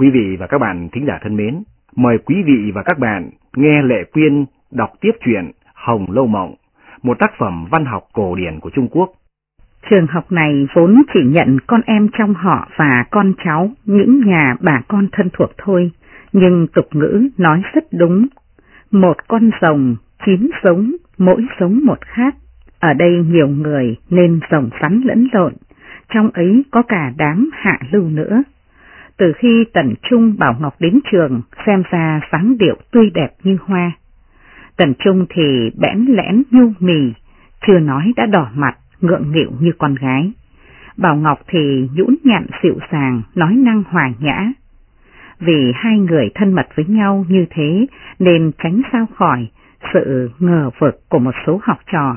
Quý vị và các bạn thính giả thân mến, mời quý vị và các bạn nghe Lệ Quyên đọc tiếp truyện Hồng Lâu Mộng, một tác phẩm văn học cổ điển của Trung Quốc. Trường học này vốn chỉ nhận con em trong họ và con cháu, những nhà bà con thân thuộc thôi, nhưng tục ngữ nói rất đúng. Một con rồng, chín giống, mỗi giống một khác. Ở đây nhiều người nên rồng rắn lẫn lộn, trong ấy có cả đám hạ lưu nữa. Từ khi Tần Trung Bảo Ngọc đến trường, xem ra sáng điệu tươi đẹp như hoa. Tần Trung thì bẽn lẽn nhu mì, chưa nói đã đỏ mặt, ngượng nghịu như con gái. Bảo Ngọc thì nhũn nhặn dịu dàng, nói năng hòa nhã. Vì hai người thân mật với nhau như thế nên tránh sao khỏi sự ngờ vực của một số học trò.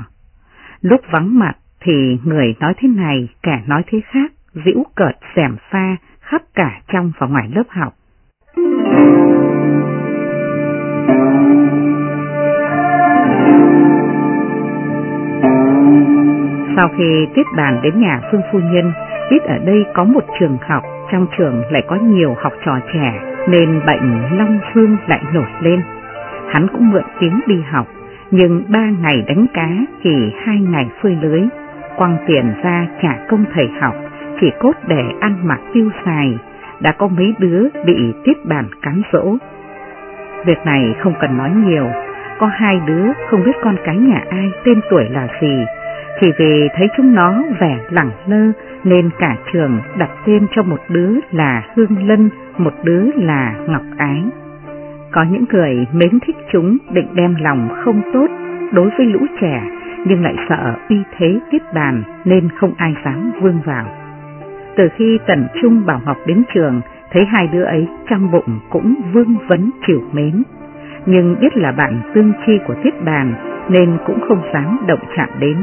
Lúc vắng mặt thì người nói thế này, kẻ nói thế khác, dĩu cợt xẻm pha khắp cả trong và ngoài lớp học. Sau khi tiếp bàn đến nhà Phương Phu Nhân, biết ở đây có một trường học, trong trường lại có nhiều học trò trẻ, nên bệnh Long Phương lại nổi lên. Hắn cũng mượn tiếng đi học, nhưng ba ngày đánh cá thì hai ngày phơi lưới, quăng tiền ra trả công thầy học, chỉ cốt để ăn mặc tiêu xài, đã có mấy đứa bị tiếp bàn cám dỗ. Việc này không cần nói nhiều, có hai đứa không biết con cái nhà ai tên tuổi là gì, chỉ vì thấy chúng nó vẻ lẳng lơ nên cả trường đặt tên cho một đứa là Hương Lân, một đứa là Ngọc Ái. Có những người mến thích chúng định đem lòng không tốt đối với lũ trẻ nhưng lại sợ uy thế tiếp bàn nên không ai dám vương vào. Từ khi Tần Trung Bảo Ngọc đến trường, thấy hai đứa ấy trong bụng cũng vương vấn chịu mến. Nhưng biết là bạn tương chi của tiết bàn nên cũng không dám động chạm đến.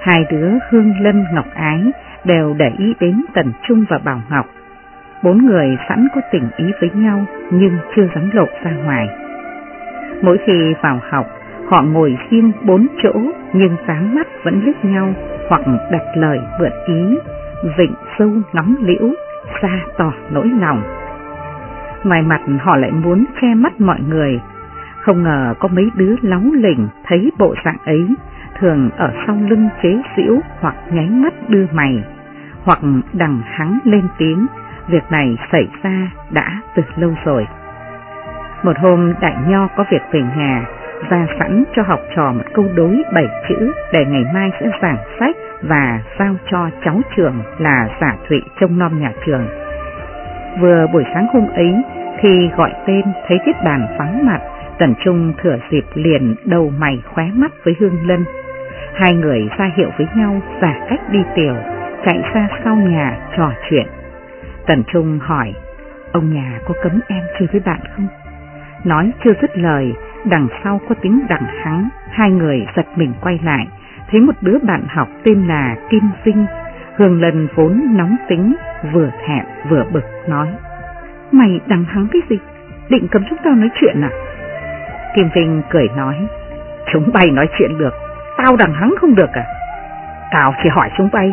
Hai đứa Hương Lân Ngọc Ái đều để ý đến Tần Trung và Bảo Ngọc. Bốn người sẵn có tình ý với nhau nhưng chưa dám lộ ra ngoài. Mỗi khi vào học, họ ngồi riêng bốn chỗ nhưng sáng mắt vẫn liếc nhau hoặc đặt lời vượt ý, vịnh sâu ngắm liễu, xa tỏ nỗi lòng. Ngoài mặt họ lại muốn che mắt mọi người, không ngờ có mấy đứa láu lỉnh thấy bộ dạng ấy thường ở sau lưng chế giễu hoặc nháy mắt đưa mày, hoặc đằng hắng lên tiếng, việc này xảy ra đã từ lâu rồi. Một hôm đại nho có việc về nhà, ra sẵn cho học trò một câu đối bảy chữ để ngày mai sẽ giảng sách và giao cho cháu trường là giả thụy trông nom nhà trường. Vừa buổi sáng hôm ấy, khi gọi tên thấy tiết bàn vắng mặt, Tần Trung thừa dịp liền đầu mày khóe mắt với Hương Lân. Hai người ra hiệu với nhau và cách đi tiểu, chạy ra sau nhà trò chuyện. Tần Trung hỏi, ông nhà có cấm em chơi với bạn không? Nói chưa dứt lời, đằng sau có tiếng đằng hắng, hai người giật mình quay lại, thấy một đứa bạn học tên là Kim Vinh, Hương lần vốn nóng tính, vừa thẹn vừa bực nói. Mày đằng hắng cái gì? Định cấm chúng tao nói chuyện à? Kim Vinh cười nói, chúng bay nói chuyện được, tao đằng hắng không được à? Tao chỉ hỏi chúng bay,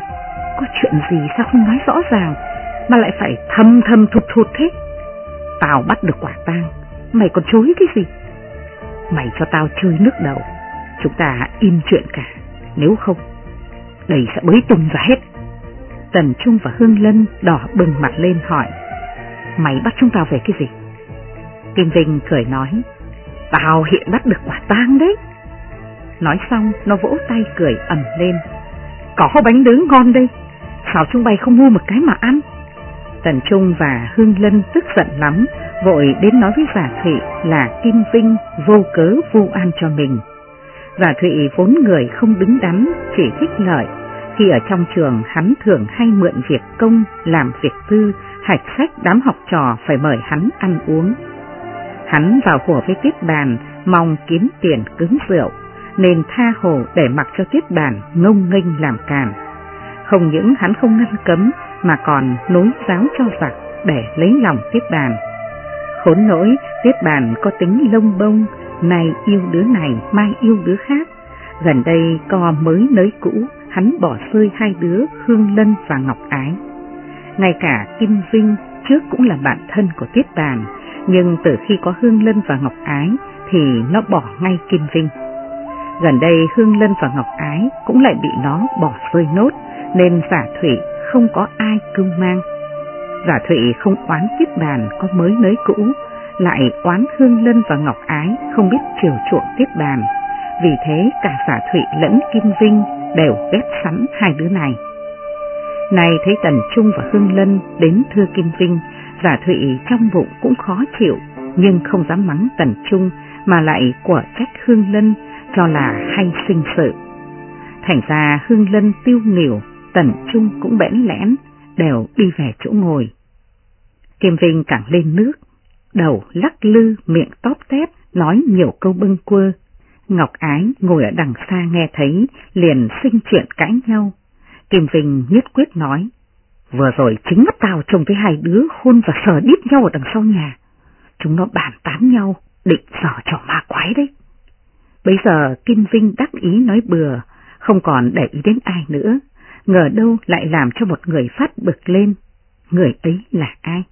có chuyện gì sao không nói rõ ràng, mà lại phải thầm thầm thụt thụt thế? Tao bắt được quả tang, mày còn chối cái gì? Mày cho tao chơi nước đầu, chúng ta im chuyện cả, nếu không, đây sẽ bới tung ra hết. Tần Trung và Hương Lân đỏ bừng mặt lên hỏi, mày bắt chúng tao về cái gì? Kim Vinh cười nói, tao hiện bắt được quả tang đấy. Nói xong nó vỗ tay cười ẩm lên, có bánh nướng ngon đây, sao chúng bay không mua một cái mà ăn? Tần Trung và Hương Lân tức giận lắm, vội đến nói với Giả Thụy là Kim Vinh vô cớ vu an cho mình và Thụy vốn người không đứng đắn, chỉ thích lợi. Khi ở trong trường hắn thường hay mượn việc công, làm việc tư, hạch sách đám học trò phải mời hắn ăn uống. Hắn vào hùa với tiết bàn, mong kiếm tiền cứng rượu, nên tha hồ để mặc cho tiết bàn ngông nghênh làm càn. Không những hắn không ngăn cấm, mà còn nối giáo cho giặc để lấy lòng tiết bàn. Khốn nỗi, tiết bàn có tính lông bông, nay yêu đứa này, mai yêu đứa khác. Gần đây co mới nới cũ, hắn bỏ rơi hai đứa Hương Lân và Ngọc Ái. Ngay cả Kim Vinh trước cũng là bạn thân của Tiết Bàn, nhưng từ khi có Hương Lân và Ngọc Ái thì nó bỏ ngay Kim Vinh. Gần đây Hương Lân và Ngọc Ái cũng lại bị nó bỏ rơi nốt, nên giả thủy không có ai cưu mang. Giả thủy không oán Tiết Bàn có mới nới cũ, lại oán Hương Lân và Ngọc Ái không biết chiều chuộng tiếp Bàn. Vì thế cả giả thụy lẫn Kim Vinh đều ghét sẵn hai đứa này. Này thấy Tần Trung và Hương Lân đến thưa Kim Vinh, giả thụy trong bụng cũng khó chịu, nhưng không dám mắng Tần Trung mà lại của trách Hương Lân cho là hay sinh sự. Thành ra Hương Lân tiêu nghỉu, Tần Trung cũng bẽn lẽn, đều đi về chỗ ngồi. Kim Vinh càng lên nước, đầu lắc lư miệng tóp tép, nói nhiều câu bâng quơ. Ngọc Ái ngồi ở đằng xa nghe thấy, liền sinh chuyện cãi nhau. Kim Vinh nhất quyết nói, vừa rồi chính mắt tao trông thấy hai đứa hôn và sờ đít nhau ở đằng sau nhà. Chúng nó bàn tán nhau, định sờ cho ma quái đấy. Bây giờ Kim Vinh đắc ý nói bừa, không còn để ý đến ai nữa, ngờ đâu lại làm cho một người phát bực lên. Người ấy là ai?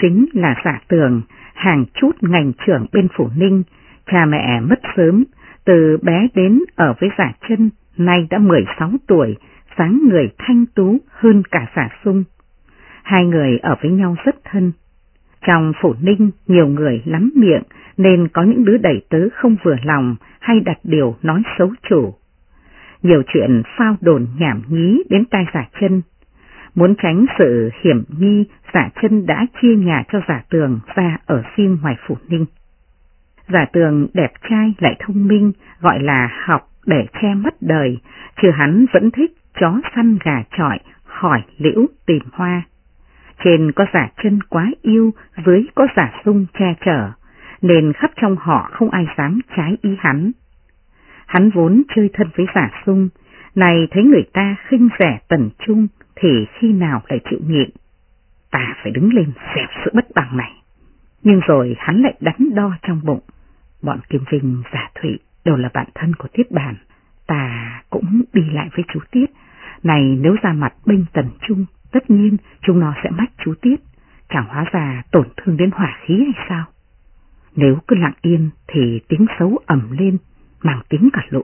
Chính là giả tường, hàng chút ngành trưởng bên Phủ Ninh, cha mẹ mất sớm, từ bé đến ở với giả chân, nay đã 16 tuổi, sáng người thanh tú hơn cả giả sung. Hai người ở với nhau rất thân. Trong phủ ninh nhiều người lắm miệng nên có những đứa đẩy tớ không vừa lòng hay đặt điều nói xấu chủ. Nhiều chuyện phao đồn nhảm nhí đến tai giả chân. Muốn tránh sự hiểm nghi, giả chân đã chia nhà cho giả tường ra ở riêng ngoài phủ ninh. Giả tường đẹp trai lại thông minh, gọi là học để che mất đời, chứ hắn vẫn thích chó săn gà trọi, hỏi liễu tìm hoa. Trên có giả chân quá yêu, dưới có giả sung che chở, nên khắp trong họ không ai dám trái ý hắn. Hắn vốn chơi thân với giả sung, này thấy người ta khinh rẻ tần trung thì khi nào lại chịu nhịn. Ta phải đứng lên dẹp sự bất bằng này. Nhưng rồi hắn lại đắn đo trong bụng. Bọn Kim Vinh, giả thụy đều là bạn thân của Tiết Bàn. Ta cũng đi lại với chú Tiết, này nếu ra mặt bênh tần trung, tất nhiên chúng nó sẽ mách chú Tiết, chẳng hóa ra tổn thương đến hỏa khí hay sao? Nếu cứ lặng yên thì tiếng xấu ẩm lên, mang tiếng cả lũ.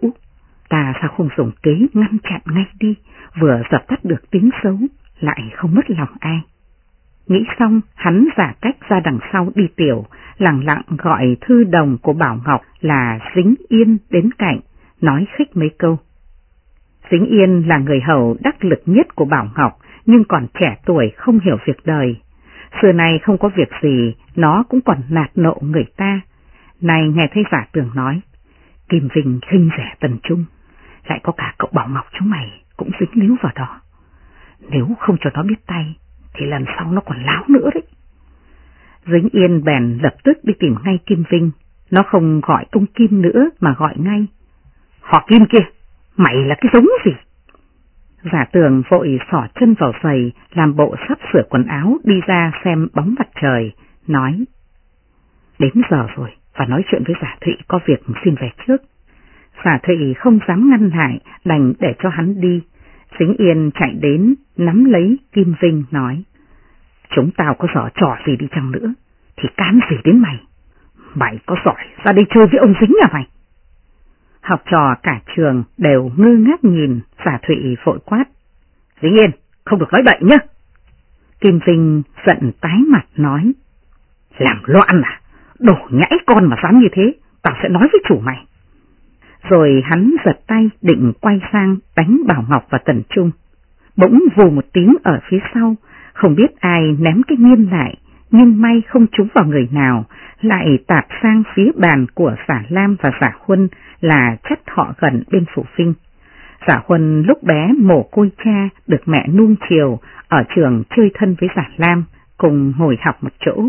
Ta sao không dùng kế ngăn chặn ngay đi, vừa dập tắt được tiếng xấu, lại không mất lòng ai. Nghĩ xong, hắn giả cách ra đằng sau đi tiểu, lặng lặng gọi thư đồng của Bảo Ngọc là Dính Yên đến cạnh, nói khích mấy câu. Dính Yên là người hầu đắc lực nhất của Bảo Ngọc, nhưng còn trẻ tuổi không hiểu việc đời. Xưa nay không có việc gì, nó cũng còn nạt nộ người ta. Này nghe thấy giả tưởng nói, Kim Vinh khinh rẻ tần trung, lại có cả cậu Bảo Ngọc chúng mày cũng dính líu vào đó. Nếu không cho nó biết tay, thì lần sau nó còn láo nữa đấy. Dính Yên bèn lập tức đi tìm ngay Kim Vinh, nó không gọi ông Kim nữa mà gọi ngay. Họ Kim kia, Mày là cái giống gì? Giả tường vội sỏ chân vào giày, làm bộ sắp sửa quần áo đi ra xem bóng mặt trời, nói. Đến giờ rồi, và nói chuyện với giả thụy có việc xin về trước. Giả thụy không dám ngăn lại, đành để cho hắn đi. Dĩnh yên chạy đến, nắm lấy Kim Vinh, nói. Chúng tao có giỏ trò gì đi chăng nữa, thì cán gì đến mày. Mày có giỏi, ra đây chơi với ông dính à mày? Học trò cả trường đều ngơ ngác nhìn, giả thụy vội quát. Dĩnh Yên không được nói bậy nhá. Kim Vinh giận tái mặt nói. Làm loạn à? Đổ nhãi con mà dám như thế, tao sẽ nói với chủ mày. Rồi hắn giật tay định quay sang đánh Bảo Ngọc và Tần Trung. Bỗng vù một tiếng ở phía sau, không biết ai ném cái nghiên lại, nhưng may không trúng vào người nào, lại tạp sang phía bàn của giả Lam và giả Huân là chất họ gần bên phủ Vinh. Giả Huân lúc bé mổ côi cha được mẹ nuông chiều ở trường chơi thân với giả Lam, cùng ngồi học một chỗ.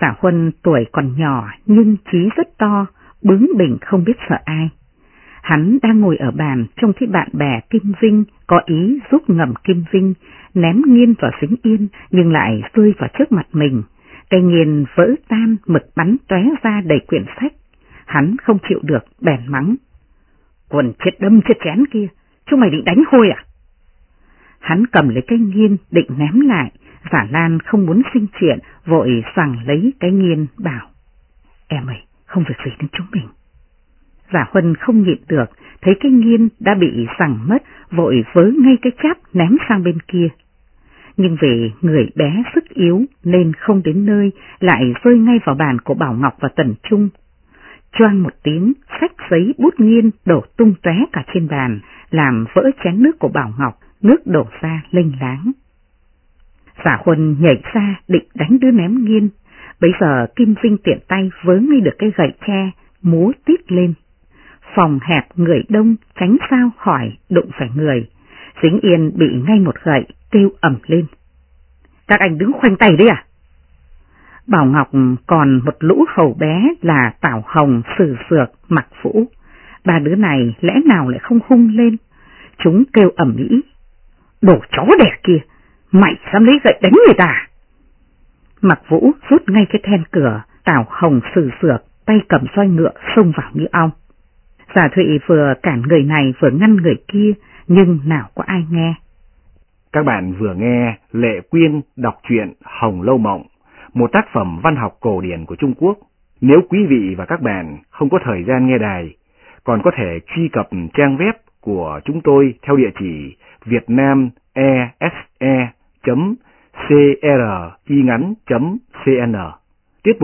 Giả Huân tuổi còn nhỏ nhưng trí rất to, bướng bỉnh không biết sợ ai. Hắn đang ngồi ở bàn trông thấy bạn bè Kim Vinh có ý giúp ngầm Kim Vinh, ném nghiên vào xính yên nhưng lại rơi vào trước mặt mình. Cây nghiên vỡ tan mực bắn tóe ra đầy quyển sách. Hắn không chịu được, bèn mắng. Quần chết đâm chết chén kia, chúng mày định đánh hôi à? Hắn cầm lấy cây nghiên định ném lại, Giả Lan không muốn sinh chuyện, vội rằng lấy cái nghiên bảo. Em ơi, không việc gì đến chúng mình. Giả Huân không nhịn được, thấy cái nghiên đã bị rằng mất, vội vớ ngay cái cháp ném sang bên kia. Nhưng vì người bé sức yếu nên không đến nơi, lại rơi ngay vào bàn của Bảo Ngọc và Tần Trung. Choang một tiếng, sách giấy bút nghiên đổ tung tóe cả trên bàn, làm vỡ chén nước của Bảo Ngọc, nước đổ ra lênh láng. Giả Huân nhảy ra định đánh đứa ném nghiên, bấy giờ Kim Vinh tiện tay vớ ngay được cái gậy tre, múa tít lên. Phòng hẹp người đông tránh sao khỏi đụng phải người, dính yên bị ngay một gậy, kêu ẩm lên. Các anh đứng khoanh tay đấy à? Bảo Ngọc còn một lũ hầu bé là Tảo Hồng, Sử Dược, Mặc Vũ. Ba đứa này lẽ nào lại không hung lên? Chúng kêu ẩm mỹ. Đồ chó đẻ kia, mày dám lấy gậy đánh người ta? À? Mặc Vũ rút ngay cái then cửa, Tảo Hồng Sử Dược, tay cầm roi ngựa xông vào như ong. Giả Thụy vừa cản người này vừa ngăn người kia, nhưng nào có ai nghe. Các bạn vừa nghe Lệ Quyên đọc truyện Hồng Lâu Mộng, một tác phẩm văn học cổ điển của Trung Quốc. Nếu quý vị và các bạn không có thời gian nghe đài, còn có thể truy cập trang web của chúng tôi theo địa chỉ vietnamese.cringắn.cn. E Tiết mục